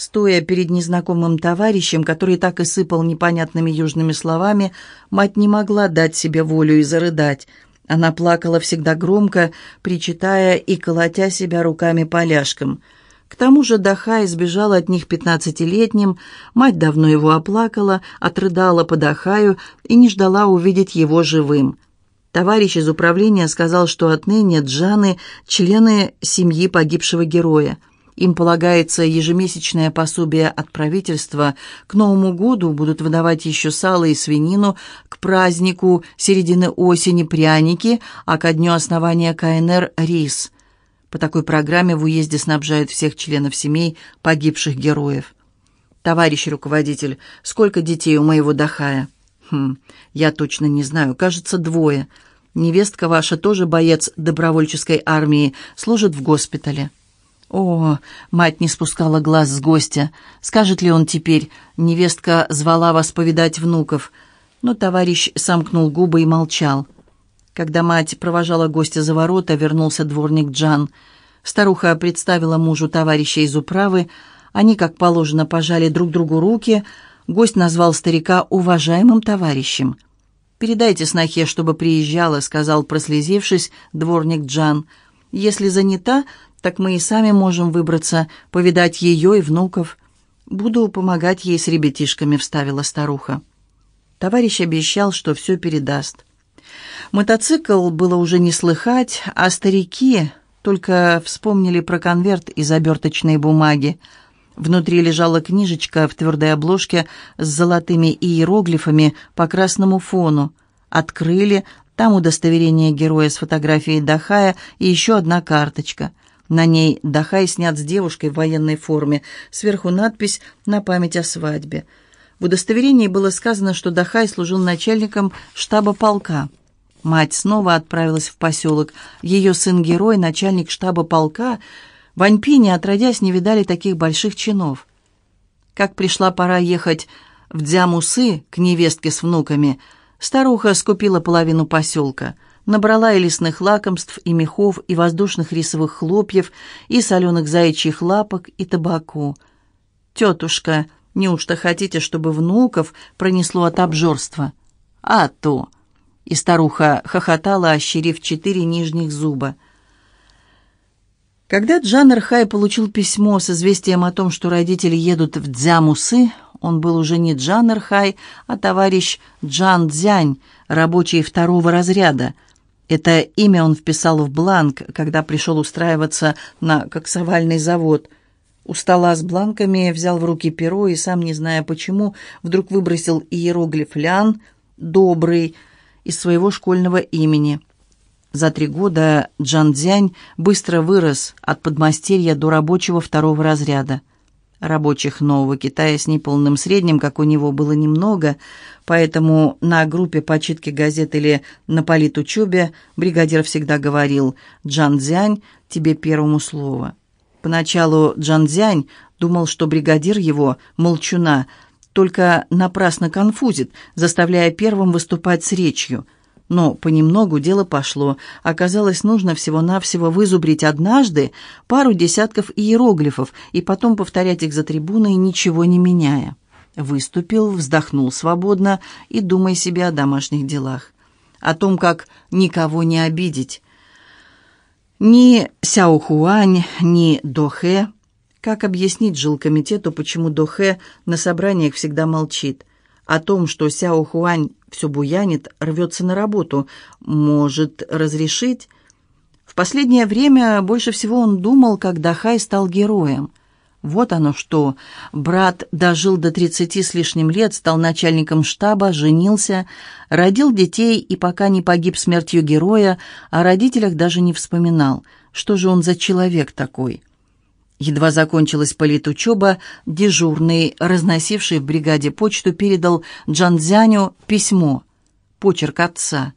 Стоя перед незнакомым товарищем, который так и сыпал непонятными южными словами, мать не могла дать себе волю и зарыдать. Она плакала всегда громко, причитая и колотя себя руками поляшком. К тому же Даха избежала от них пятнадцатилетним, мать давно его оплакала, отрыдала по Дахаю и не ждала увидеть его живым. Товарищ из управления сказал, что отныне Джаны – члены семьи погибшего героя – им полагается ежемесячное пособие от правительства. К Новому году будут выдавать еще сало и свинину, к празднику середины осени пряники, а ко дню основания КНР – рис. По такой программе в уезде снабжают всех членов семей погибших героев. «Товарищ руководитель, сколько детей у моего Дахая?» «Хм, я точно не знаю, кажется, двое. Невестка ваша тоже боец добровольческой армии, служит в госпитале». О, мать не спускала глаз с гостя. Скажет ли он теперь, невестка звала вас повидать внуков? Но товарищ сомкнул губы и молчал. Когда мать провожала гостя за ворота, вернулся дворник Джан. Старуха представила мужу товарища из управы. Они, как положено, пожали друг другу руки. Гость назвал старика уважаемым товарищем. «Передайте снохе, чтобы приезжала», — сказал, прослезившись, дворник Джан. «Если занята, так мы и сами можем выбраться, повидать ее и внуков. Буду помогать ей с ребятишками», — вставила старуха. Товарищ обещал, что все передаст. Мотоцикл было уже не слыхать, а старики только вспомнили про конверт из оберточной бумаги. Внутри лежала книжечка в твердой обложке с золотыми иероглифами по красному фону. Открыли, там удостоверение героя с фотографией Дахая и еще одна карточка. На ней Дахай снят с девушкой в военной форме. Сверху надпись «На память о свадьбе». В удостоверении было сказано, что Дахай служил начальником штаба полка. Мать снова отправилась в поселок. Ее сын-герой, начальник штаба полка, в Аньпине, отродясь, не видали таких больших чинов. Как пришла пора ехать в Дзямусы к невестке с внуками, старуха скупила половину поселка – Набрала и лесных лакомств, и мехов, и воздушных рисовых хлопьев, и соленых заячьих лапок, и табаку. «Тетушка, неужто хотите, чтобы внуков пронесло от обжорства?» «А то!» И старуха хохотала, ощерив четыре нижних зуба. Когда Джан Архай получил письмо с известием о том, что родители едут в Дзямусы, он был уже не Джан Архай, а товарищ Джан Дзянь, рабочий второго разряда – это имя он вписал в бланк, когда пришел устраиваться на коксовальный завод. У стола с бланками взял в руки перо и, сам не зная почему, вдруг выбросил иероглиф «Лян», «Добрый» из своего школьного имени. За три года Джан Дзянь быстро вырос от подмастерья до рабочего второго разряда. Рабочих Нового Китая с неполным средним, как у него, было немного, поэтому на группе почитки газет или на политучебе бригадир всегда говорил «Джан Дзянь, тебе первому слово». Поначалу Джан Дзянь думал, что бригадир его, молчуна, только напрасно конфузит, заставляя первым выступать с речью – но понемногу дело пошло. Оказалось, нужно всего-навсего вызубрить однажды пару десятков иероглифов и потом повторять их за трибуной, ничего не меняя. Выступил, вздохнул свободно и думай себе о домашних делах. О том, как никого не обидеть. Ни Сяохуань, ни Дохэ. Как объяснить жилкомитету, почему Дохэ на собраниях всегда молчит? О том, что Сяохуань все буянит, рвется на работу. Может разрешить? В последнее время больше всего он думал, как Дахай стал героем. Вот оно что. Брат дожил до тридцати с лишним лет, стал начальником штаба, женился, родил детей и пока не погиб смертью героя, о родителях даже не вспоминал. Что же он за человек такой? Едва закончилась политучеба, дежурный, разносивший в бригаде почту, передал Джанзяню письмо. Почерк отца.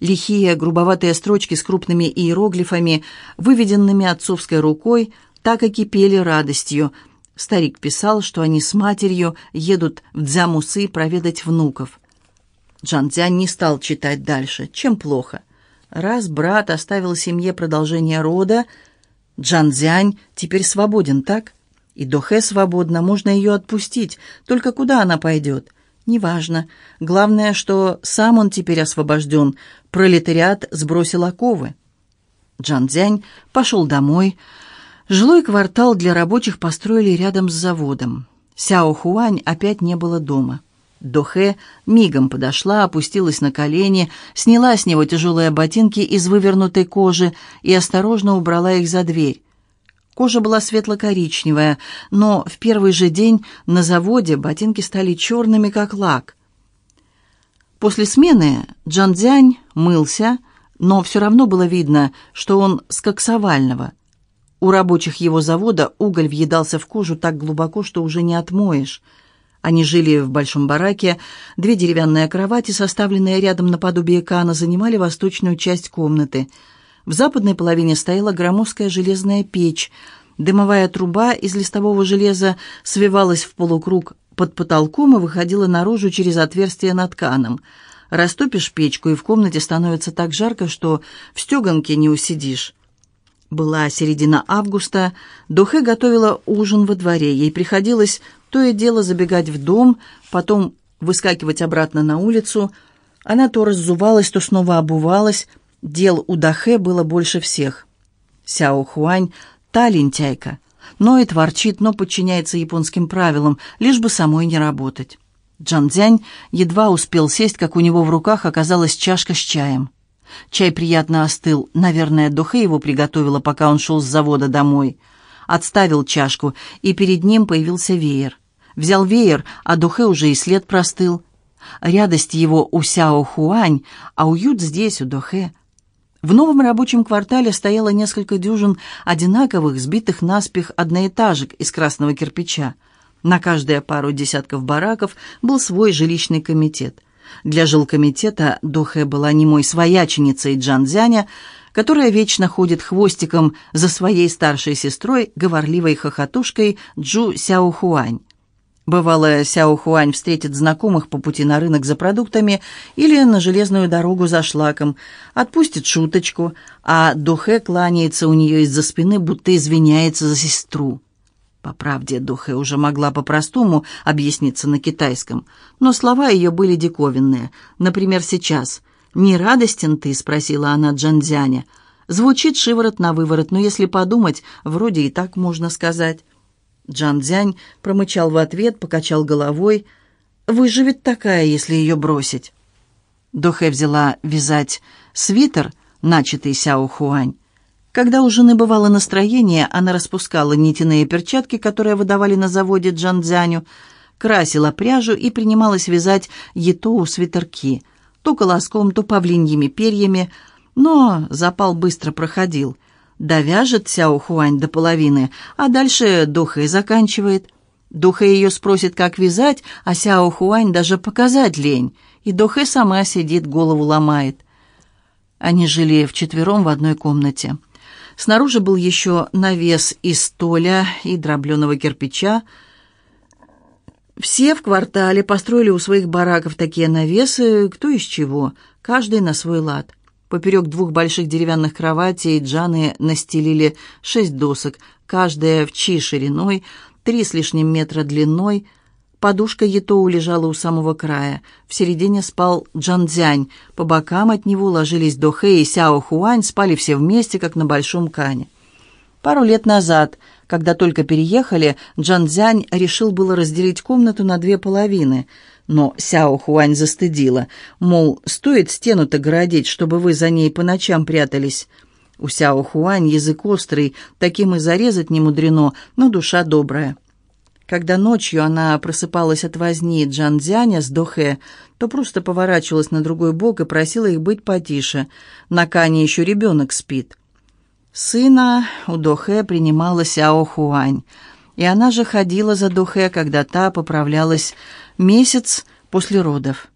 Лихие, грубоватые строчки с крупными иероглифами, выведенными отцовской рукой, так и кипели радостью. Старик писал, что они с матерью едут в Дзямусы проведать внуков. Джанзянь не стал читать дальше. Чем плохо? Раз брат оставил семье продолжение рода, Джан Цзянь теперь свободен, так? И Дохе свободна, можно ее отпустить. Только куда она пойдет? Неважно. Главное, что сам он теперь освобожден. Пролетариат сбросил оковы. Джан Цзянь пошел домой. Жилой квартал для рабочих построили рядом с заводом. Сяо Хуань опять не было дома. Дохе мигом подошла, опустилась на колени, сняла с него тяжелые ботинки из вывернутой кожи и осторожно убрала их за дверь. Кожа была светло-коричневая, но в первый же день на заводе ботинки стали черными, как лак. После смены Джан Дзянь мылся, но все равно было видно, что он с коксовального. У рабочих его завода уголь въедался в кожу так глубоко, что уже не отмоешь. Они жили в большом бараке, две деревянные кровати, составленные рядом наподобие кана, занимали восточную часть комнаты – в западной половине стояла громоздкая железная печь. Дымовая труба из листового железа свивалась в полукруг под потолком и выходила наружу через отверстие над тканом. Растопишь печку, и в комнате становится так жарко, что в стеганке не усидишь. Была середина августа, Духе готовила ужин во дворе. Ей приходилось то и дело забегать в дом, потом выскакивать обратно на улицу. Она то раззувалась, то снова обувалась, Дел у Дахе было больше всех. Сяо Хуань – та лентяйка. Ноет, ворчит, но подчиняется японским правилам, лишь бы самой не работать. Джан Цзянь едва успел сесть, как у него в руках оказалась чашка с чаем. Чай приятно остыл. Наверное, Духе его приготовила, пока он шел с завода домой. Отставил чашку, и перед ним появился веер. Взял веер, а Духе уже и след простыл. Рядость его у Сяо Хуань, а уют здесь, у Духе. В новом рабочем квартале стояло несколько дюжин одинаковых, сбитых наспех одноэтажек из красного кирпича. На каждые пару десятков бараков был свой жилищный комитет. Для жилкомитета Дохе была немой свояченицей Джанзяня, которая вечно ходит хвостиком за своей старшей сестрой, говорливой хохотушкой Джу Сяохуань. Бывало, Сяо Хуань встретит знакомых по пути на рынок за продуктами или на железную дорогу за шлаком, отпустит шуточку, а Духе кланяется у нее из-за спины, будто извиняется за сестру. По правде, Духе уже могла по-простому объясниться на китайском, но слова ее были диковинные. Например, сейчас «Не радостен ты?» — спросила она Джанзяня. Звучит шиворот на выворот, но если подумать, вроде и так можно сказать. Джан Дзянь промычал в ответ, покачал головой. «Выживет такая, если ее бросить». Дохэ взяла вязать свитер, начатый Сяо Хуань. Когда у жены бывало настроение, она распускала нитяные перчатки, которые выдавали на заводе Джан Дзяню, красила пряжу и принималась вязать етоу свитерки, то колоском, то павлиньими перьями, но запал быстро проходил – Довяжет Сяо Хуань до половины, а дальше Духа и заканчивает. Духа ее спросит, как вязать, а Сяо Хуань даже показать лень. И Духа сама сидит, голову ломает. Они жили вчетвером в одной комнате. Снаружи был еще навес из столя и дробленого кирпича. Все в квартале построили у своих бараков такие навесы, кто из чего, каждый на свой лад. Поперек двух больших деревянных кроватей Джаны настелили шесть досок, каждая в чи шириной, три с лишним метра длиной. Подушка Етоу лежала у самого края. В середине спал Джанцзянь. По бокам от него ложились Дохэ и Сяо Хуань, спали все вместе, как на большом кане. Пару лет назад, когда только переехали, Джанцзянь решил было разделить комнату на две половины – но Сяо Хуань застыдила, мол, стоит стену-то городить, чтобы вы за ней по ночам прятались. У Сяо Хуань язык острый, таким и зарезать не мудрено, но душа добрая. Когда ночью она просыпалась от возни Джан Дзяня с Дохе, то просто поворачивалась на другой бок и просила их быть потише. На Кане еще ребенок спит. Сына у Дохе принимала Сяо Хуань, и она же ходила за Дохе, когда та поправлялась месяц после родов.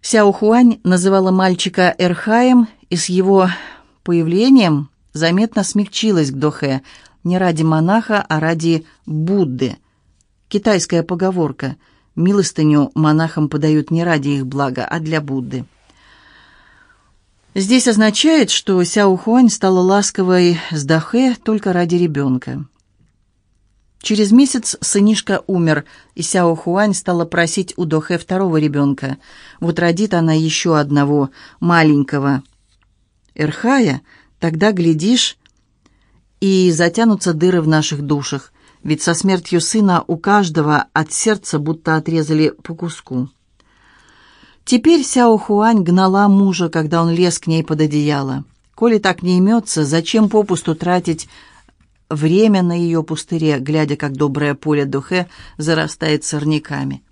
Сяо Хуань называла мальчика Эрхаем, и с его появлением заметно смягчилась к Дохе не ради монаха, а ради Будды. Китайская поговорка «Милостыню монахам подают не ради их блага, а для Будды». Здесь означает, что Сяо Хуань стала ласковой с Дахе только ради ребенка. Через месяц сынишка умер, и Сяо Хуань стала просить у Дохэ второго ребенка. Вот родит она еще одного, маленького. Эрхая, тогда, глядишь, и затянутся дыры в наших душах, ведь со смертью сына у каждого от сердца будто отрезали по куску. Теперь Сяо Хуань гнала мужа, когда он лез к ней под одеяло. Коли так не имется, зачем попусту тратить время на ее пустыре, глядя, как доброе поле Духе зарастает сорняками?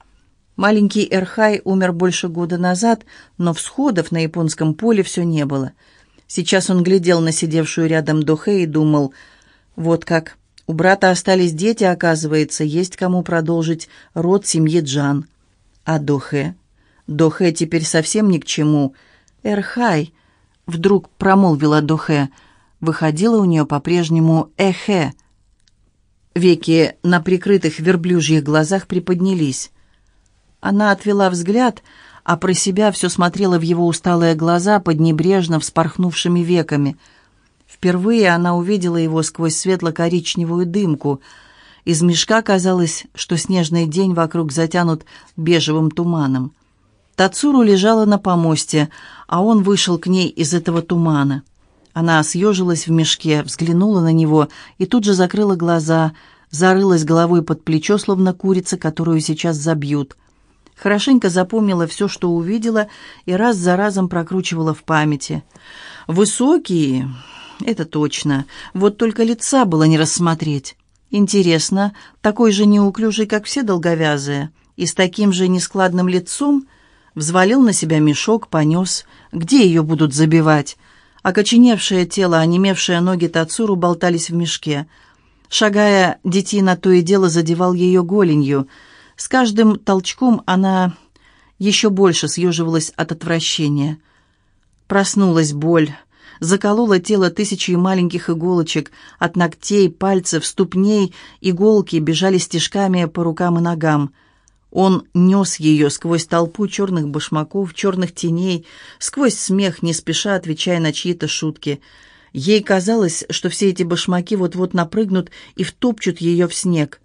Маленький Эрхай умер больше года назад, но всходов на японском поле все не было. Сейчас он глядел на сидевшую рядом Духе и думал, вот как, у брата остались дети, оказывается, есть кому продолжить род семьи Джан. А Дохе? Дохе теперь совсем ни к чему. Эрхай, вдруг промолвила Дохе, выходила у нее по-прежнему эхе. Веки на прикрытых верблюжьих глазах приподнялись. Она отвела взгляд, а про себя все смотрела в его усталые глаза под небрежно вспорхнувшими веками. Впервые она увидела его сквозь светло-коричневую дымку. Из мешка казалось, что снежный день вокруг затянут бежевым туманом. Тацуру лежала на помосте, а он вышел к ней из этого тумана. Она съежилась в мешке, взглянула на него и тут же закрыла глаза, зарылась головой под плечо, словно курица, которую сейчас забьют. Хорошенько запомнила все, что увидела, и раз за разом прокручивала в памяти. «Высокие, это точно, вот только лица было не рассмотреть. Интересно, такой же неуклюжий, как все долговязые, и с таким же нескладным лицом?» Взвалил на себя мешок, понес. Где ее будут забивать? Окоченевшее тело, онемевшие ноги Тацуру болтались в мешке. Шагая, детина то и дело задевал ее голенью. С каждым толчком она еще больше съеживалась от отвращения. Проснулась боль. Заколола тело тысячи маленьких иголочек. От ногтей, пальцев, ступней иголки бежали стежками по рукам и ногам. Он нес ее сквозь толпу черных башмаков, черных теней, сквозь смех, не спеша отвечая на чьи-то шутки. Ей казалось, что все эти башмаки вот-вот напрыгнут и втопчут ее в снег.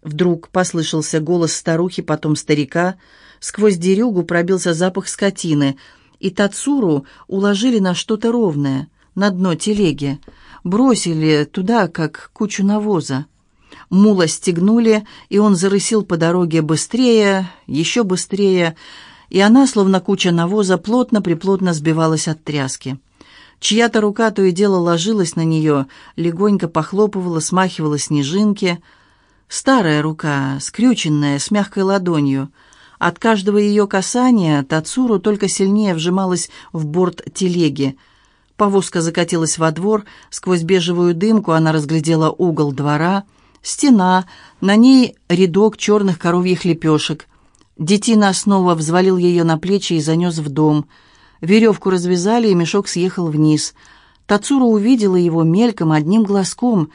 Вдруг послышался голос старухи, потом старика. Сквозь дерюгу пробился запах скотины, и Тацуру уложили на что-то ровное, на дно телеги, бросили туда, как кучу навоза. Мула стегнули, и он зарысил по дороге быстрее, еще быстрее, и она, словно куча навоза, плотно-приплотно сбивалась от тряски. Чья-то рука то и дело ложилась на нее, легонько похлопывала, смахивала снежинки. Старая рука, скрюченная, с мягкой ладонью. От каждого ее касания Тацуру только сильнее вжималась в борт телеги. Повозка закатилась во двор, сквозь бежевую дымку она разглядела угол двора — Стена, на ней рядок черных коровьих лепешек. Детина снова взвалил ее на плечи и занес в дом. Веревку развязали, и мешок съехал вниз. Тацура увидела его мельком одним глазком,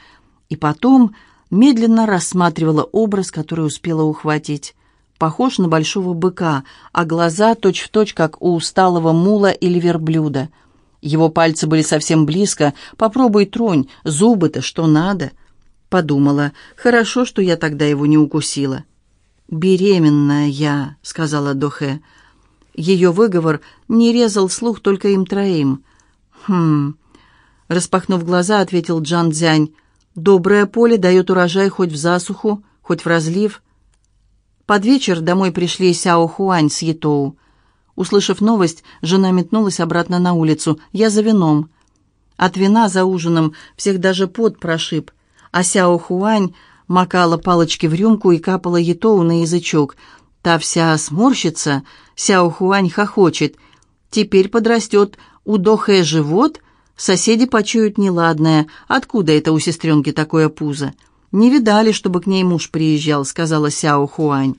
и потом медленно рассматривала образ, который успела ухватить. Похож на большого быка, а глаза точь-в-точь, точь, как у усталого мула или верблюда. Его пальцы были совсем близко. Попробуй тронь, зубы-то что надо — Подумала, хорошо, что я тогда его не укусила. «Беременная я», — сказала Дохе. Ее выговор не резал слух только им троим. «Хм...» Распахнув глаза, ответил Джан Дзянь. «Доброе поле дает урожай хоть в засуху, хоть в разлив». Под вечер домой пришли Сяо Хуань с Етоу. Услышав новость, жена метнулась обратно на улицу. «Я за вином». От вина за ужином всех даже пот прошиб — а Сяо Хуань макала палочки в рюмку и капала Етоу на язычок. Та вся сморщится, Сяо Хуань хохочет. Теперь подрастет удохая живот, соседи почуют неладное. Откуда это у сестренки такое пузо? Не видали, чтобы к ней муж приезжал, сказала Сяо Хуань.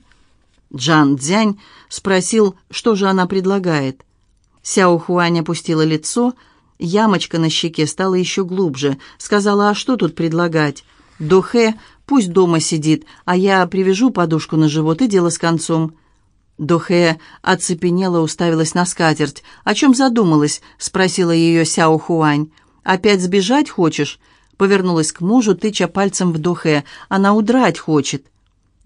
Джан Дзянь спросил, что же она предлагает. Сяо Хуань опустила лицо, Ямочка на щеке стала еще глубже. Сказала, а что тут предлагать? Дохе пусть дома сидит, а я привяжу подушку на живот и дело с концом. Дохе оцепенела, уставилась на скатерть. «О чем задумалась?» — спросила ее Сяо Хуань. «Опять сбежать хочешь? повернулась к мужу, тыча пальцем в Дохе. «Она удрать хочет».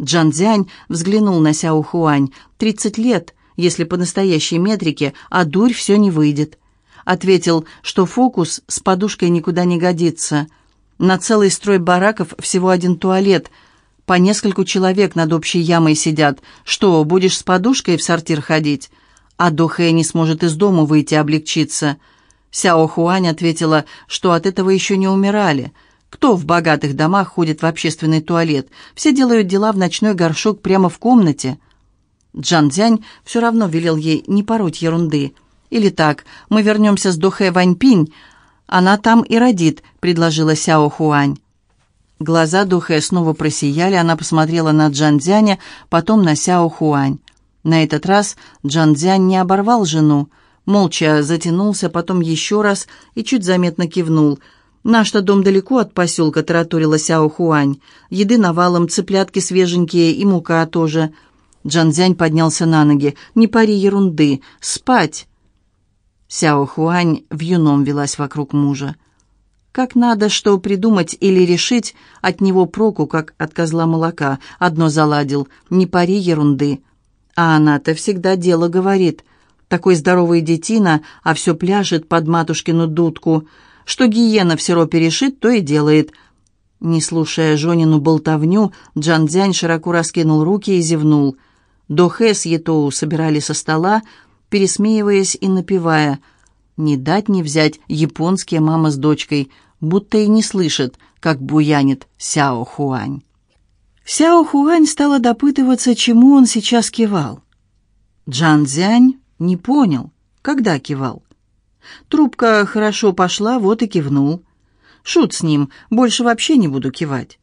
Джан Цзянь взглянул на Сяо Хуань. «Тридцать лет, если по настоящей метрике, а дурь все не выйдет». Ответил, что фокус с подушкой никуда не годится. На целый строй бараков всего один туалет. По нескольку человек над общей ямой сидят. Что, будешь с подушкой в сортир ходить? А Дохэ не сможет из дома выйти облегчиться. Сяо Хуань ответила, что от этого еще не умирали. Кто в богатых домах ходит в общественный туалет? Все делают дела в ночной горшок прямо в комнате. Джан Цзянь все равно велел ей не пороть ерунды. Или так, мы вернемся с Дохэ Ваньпинь, она там и родит», — предложила Сяо Хуань. Глаза Духэ снова просияли, она посмотрела на Джан Цзяня, потом на Сяо Хуань. На этот раз Джан Цзянь не оборвал жену, молча затянулся, потом еще раз и чуть заметно кивнул. «Наш-то дом далеко от поселка», — тараторила Сяо Хуань. «Еды навалом, цыплятки свеженькие и мука тоже». Джан Цзянь поднялся на ноги. «Не пари ерунды. Спать!» Сяо Хуань в юном велась вокруг мужа. Как надо что придумать или решить, от него проку, как от козла молока. Одно заладил, не пари ерунды. А она-то всегда дело говорит. Такой здоровый детина, а все пляшет под матушкину дудку. Что гиена в сиропе решит, то и делает. Не слушая Жонину болтовню, Джан Дзянь широко раскинул руки и зевнул. Дохэ с Етоу собирали со стола, пересмеиваясь и напевая «Не дать не взять японские мама с дочкой», будто и не слышит, как буянит Сяо Хуань. Сяо Хуань стала допытываться, чему он сейчас кивал. Джан Цзянь не понял, когда кивал. Трубка хорошо пошла, вот и кивнул. Шут с ним, больше вообще не буду кивать.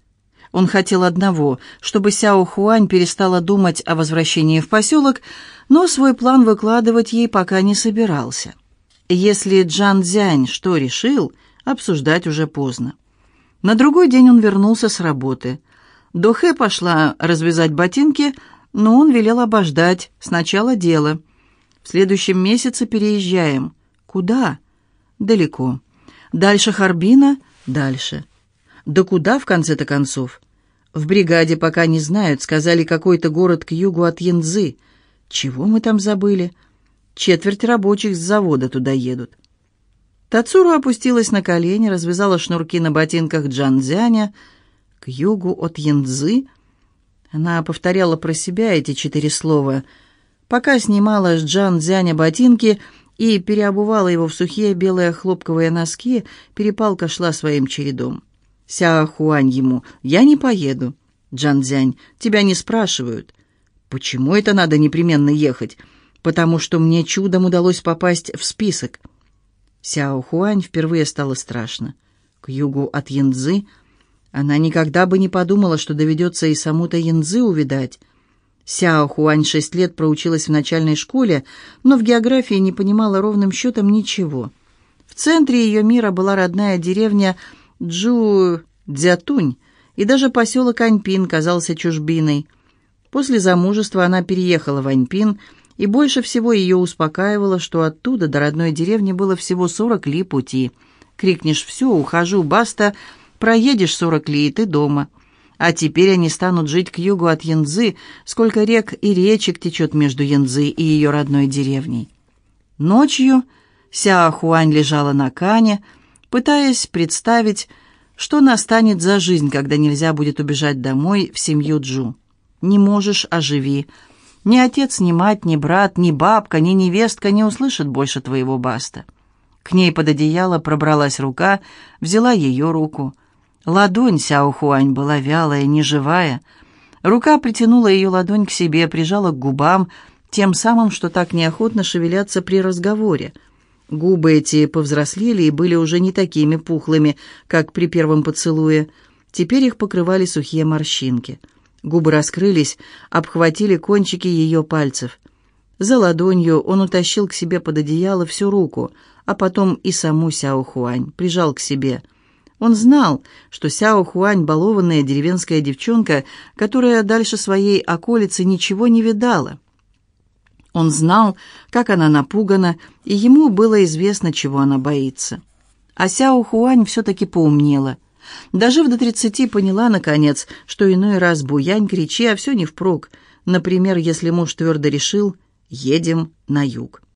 Он хотел одного, чтобы Сяо Хуань перестала думать о возвращении в поселок, но свой план выкладывать ей пока не собирался. Если Джан Цзянь что решил, обсуждать уже поздно. На другой день он вернулся с работы. Дохэ пошла развязать ботинки, но он велел обождать. Сначала дело. В следующем месяце переезжаем. Куда? Далеко. Дальше Харбина? Дальше. Да куда, в конце-то концов? В бригаде пока не знают, сказали какой-то город к югу от Янзы. Чего мы там забыли? Четверть рабочих с завода туда едут. Тацуру опустилась на колени, развязала шнурки на ботинках Джанзяня. К югу от Янзы. Она повторяла про себя эти четыре слова. Пока снимала с Джанзяня ботинки и переобувала его в сухие белые хлопковые носки, перепалка шла своим чередом. Ся Хуань ему, «Я не поеду». Джан Цзянь, «Тебя не спрашивают». «Почему это надо непременно ехать?» «Потому что мне чудом удалось попасть в список». Сяо Хуань впервые стало страшно. К югу от Янзы она никогда бы не подумала, что доведется и саму-то Янзы увидать. Сяо Хуань шесть лет проучилась в начальной школе, но в географии не понимала ровным счетом ничего. В центре ее мира была родная деревня Джу Дзятунь, и даже поселок Аньпин казался чужбиной. После замужества она переехала в Аньпин, и больше всего ее успокаивало, что оттуда до родной деревни было всего сорок ли пути. Крикнешь «все, ухожу, баста», проедешь сорок ли, и ты дома. А теперь они станут жить к югу от Янзы, сколько рек и речек течет между Янзы и ее родной деревней. Ночью Ся Хуань лежала на кане, пытаясь представить, что настанет за жизнь, когда нельзя будет убежать домой в семью Джу. Не можешь – оживи. Ни отец, ни мать, ни брат, ни бабка, ни невестка не услышат больше твоего баста. К ней под одеяло пробралась рука, взяла ее руку. Ладонь Сяохуань была вялая, неживая. Рука притянула ее ладонь к себе, прижала к губам, тем самым, что так неохотно шевелятся при разговоре – Губы эти повзрослели и были уже не такими пухлыми, как при первом поцелуе. Теперь их покрывали сухие морщинки. Губы раскрылись, обхватили кончики ее пальцев. За ладонью он утащил к себе под одеяло всю руку, а потом и саму Сяо Хуань, прижал к себе. Он знал, что Сяо Хуань — балованная деревенская девчонка, которая дальше своей околицы ничего не видала. Он знал, как она напугана, и ему было известно, чего она боится. А Сяо Хуань все-таки поумнела. Дожив до тридцати, поняла, наконец, что иной раз буянь, кричи, а все не впрок. Например, если муж твердо решил «едем на юг».